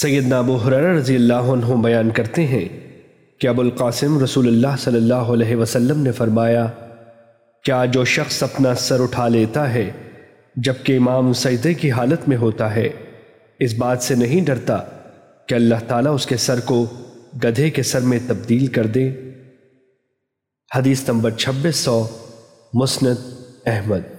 سیدنا ابو حرارہ رضی اللہ عنہ بیان کرتے ہیں کہ ابو القاسم رسول اللہ صلی اللہ علیہ وسلم نے فرمایا، کیا جو شخص اپنا سر اٹھا لیتا ہے جبکہ امام سجدے کی حالت میں ہوتا ہے، اس بات سے نہیں ڈرتا کہ اللہ تعالیٰ اس کے سر کو گدھے کے سر میں تبدیل کر دے؟ حدیث نمبر چھبیس سو، مسند احمد۔